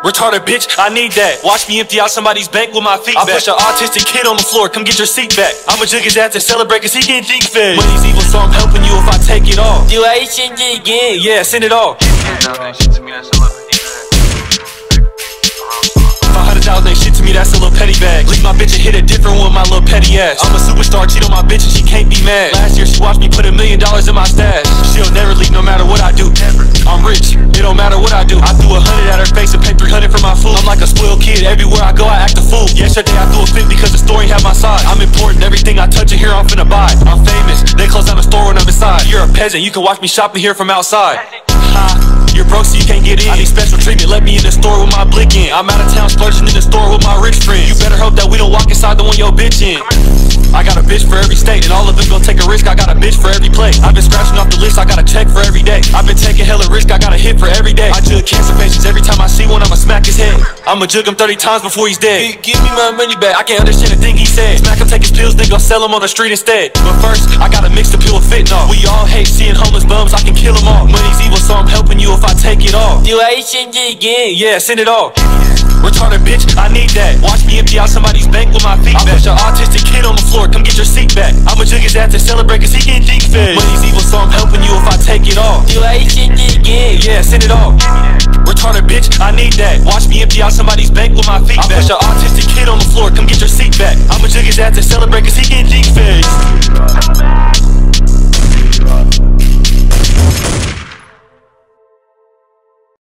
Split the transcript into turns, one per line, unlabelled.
Retarded bitch, I need that. Watch me empty out somebody's bank with my feet I back. push an autistic kid on the floor, come get your seat back. I'ma jig his ass to celebrate cause he getting deep fed. Money's evil, so I'm helping you if I take it all.
Do I send it again?
Yeah, send it all. Hundred thousand ain't shit to me, that's a little petty bag. Leave my bitch and hit a different with my little petty ass. I'm a superstar, cheat on my bitch and she can't be mad. Last year she watched me put a million dollars in my stash. She'll never leave no matter what I do. I'm rich, it don't matter what I do. I threw kid, everywhere I go I act a fool. Yesterday I threw a fit because the story had my side. I'm important, everything I touch in here I'm finna buy. I'm famous, they close down the store when I'm inside. You're a peasant, you can watch me shopping here from outside. Ha. You're broke, so you can't get in. I need special treatment. Let me in the store with my blick in. I'm out of town splurging in the store with my rich friends. You better hope that we don't walk inside the one your bitch in. I got a bitch for every state, and all of them gon' take a risk. I got a bitch for every play. I've been scratching off the list, I got a check for every been taking hella risk, I got a hit for every day. I jug cancer patients every time I see one, I'ma smack his head. I'ma jug him 30 times before he's dead. Give me my money back, I can't understand a thing he said. Smack him, take his pills, then sell him on the street instead. But first, I gotta mix the pill with fentanyl. We all hate seeing homeless bums, I can kill them all. Money's evil, so I'm helping you if I take it all.
Do I send it again?
Yeah, send it all. Retarded bitch, I need that. Watch me empty out somebody's bank with my feet back. I push an autistic kid on the floor, come get your seat back. I'ma jig his ass to celebrate cause he getting deep fed. Money's evil, so take it all.
Do I send it again?
Yeah, send it all. Retarded bitch, I need that. Watch me empty out somebody's bank with my feet I push an autistic kid on the floor, come get your seat back. I'ma jig his ass to celebrate cause he getting deep fed.